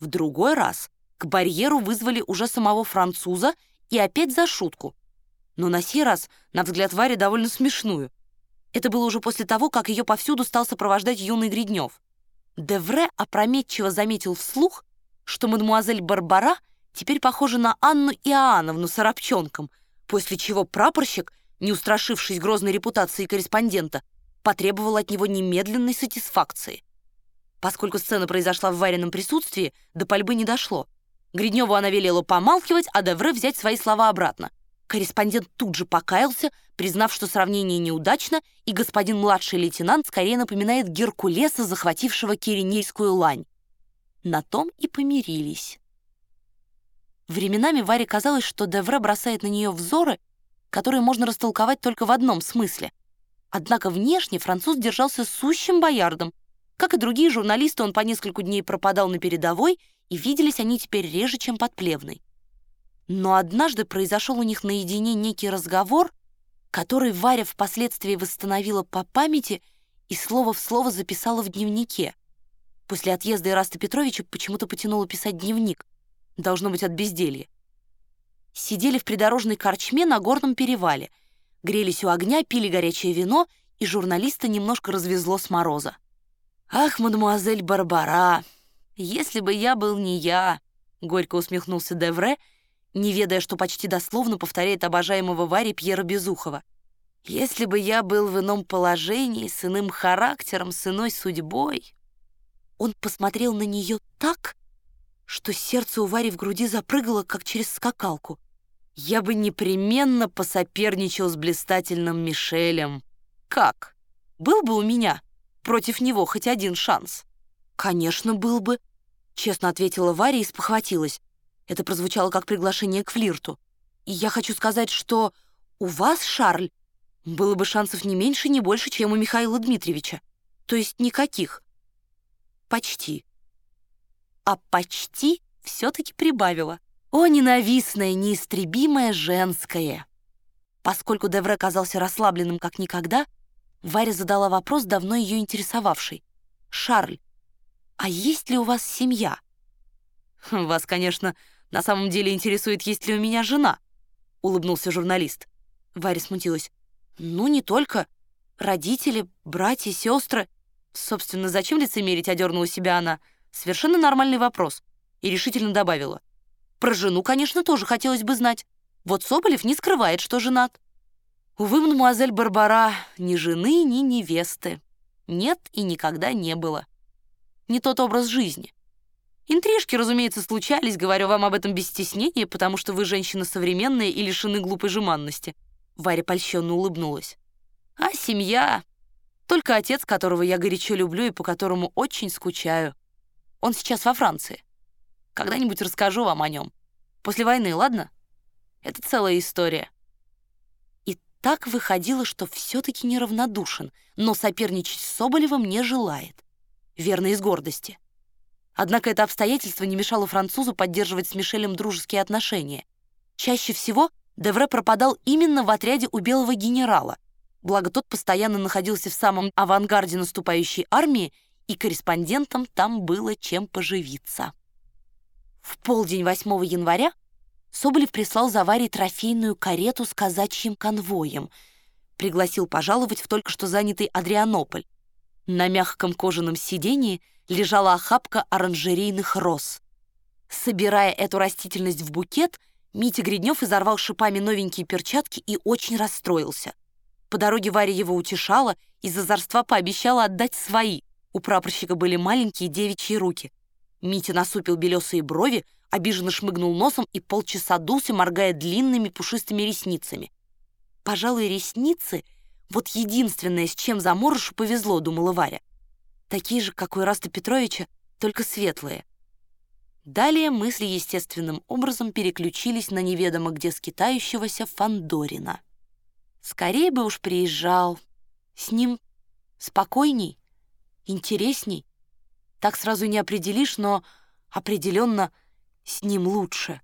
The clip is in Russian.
В другой раз к барьеру вызвали уже самого француза и опять за шутку. Но на сей раз, на взгляд Вари, довольно смешную. Это было уже после того, как ее повсюду стал сопровождать юный Гриднев. Девре опрометчиво заметил вслух, что мадемуазель Барбара теперь похожа на Анну Иоанновну с Арабчонком, после чего прапорщик, не устрашившись грозной репутации корреспондента, потребовал от него немедленной сатисфакции. Поскольку сцена произошла в Варином присутствии, до пальбы не дошло. Гридневу она велела помалкивать, а Девре взять свои слова обратно. Корреспондент тут же покаялся, признав, что сравнение неудачно, и господин младший лейтенант скорее напоминает Геркулеса, захватившего Киренейскую лань. На том и помирились. Временами Варе казалось, что Девре бросает на нее взоры, которые можно растолковать только в одном смысле. Однако внешне француз держался сущим боярдом. Как и другие журналисты, он по нескольку дней пропадал на передовой, и виделись они теперь реже, чем под Плевной. Но однажды произошел у них наедине некий разговор, который Варя впоследствии восстановила по памяти и слово в слово записала в дневнике. После отъезда Ираста Петровича почему-то потянула писать дневник. Должно быть от безделья. Сидели в придорожной корчме на горном перевале, грелись у огня, пили горячее вино, и журналиста немножко развезло с мороза. «Ах, мадемуазель Барбара, если бы я был не я!» — горько усмехнулся Девре — не ведая, что почти дословно повторяет обожаемого Вари Пьера Безухова. «Если бы я был в ином положении, с иным характером, с иной судьбой...» Он посмотрел на нее так, что сердце у Вари в груди запрыгало, как через скакалку. «Я бы непременно посоперничал с блистательным Мишелем. Как? Был бы у меня против него хоть один шанс?» «Конечно, был бы», — честно ответила Варя и спохватилась. Это прозвучало как приглашение к флирту. И я хочу сказать, что у вас, Шарль, было бы шансов не меньше, не больше, чем у Михаила Дмитриевича. То есть никаких. Почти. А почти все-таки прибавила. О, ненавистное, неистребимое женское! Поскольку Девре казался расслабленным как никогда, Варя задала вопрос, давно ее интересовавший. «Шарль, а есть ли у вас семья?» «Вас, конечно, на самом деле интересует, есть ли у меня жена», — улыбнулся журналист. Варя смутилась. «Ну, не только. Родители, братья, сестры. Собственно, зачем лицемерить?» — одернула себя она. Совершенно нормальный вопрос. И решительно добавила. «Про жену, конечно, тоже хотелось бы знать. Вот Соболев не скрывает, что женат». Увы, мадемуазель Барбара, ни жены, ни невесты. Нет и никогда не было. Не тот образ жизни. Интрижки, разумеется, случались, говорю вам об этом без стеснения, потому что вы женщина современная и лишены глупой жеманности. Варя польщенно улыбнулась. А семья? Только отец, которого я горячо люблю и по которому очень скучаю. Он сейчас во Франции. Когда-нибудь расскажу вам о нем. После войны, ладно? Это целая история. Так выходило, что все-таки неравнодушен, но соперничать с Соболевым не желает. Верно, из гордости. Однако это обстоятельство не мешало французу поддерживать с Мишелем дружеские отношения. Чаще всего Девре пропадал именно в отряде у белого генерала, благо тот постоянно находился в самом авангарде наступающей армии, и корреспондентам там было чем поживиться. В полдень 8 января Соболев прислал за Варей трофейную карету с казачьим конвоем, пригласил пожаловать в только что занятый Адрианополь. На мягком кожаном сидении — лежала охапка оранжерейных роз. Собирая эту растительность в букет, Митя Гриднев изорвал шипами новенькие перчатки и очень расстроился. По дороге Варя его утешала, из озорства пообещала отдать свои. У прапорщика были маленькие девичьи руки. Митя насупил белесые брови, обиженно шмыгнул носом и полчаса дулся, моргая длинными пушистыми ресницами. «Пожалуй, ресницы — вот единственное, с чем заморышу повезло», — думала Варя такие же, как у Ираста Петровича, только светлые. Далее мысли естественным образом переключились на неведомо где скитающегося Фандорина. Скорее бы уж приезжал. С ним спокойней, интересней. Так сразу не определишь, но определенно с ним лучше.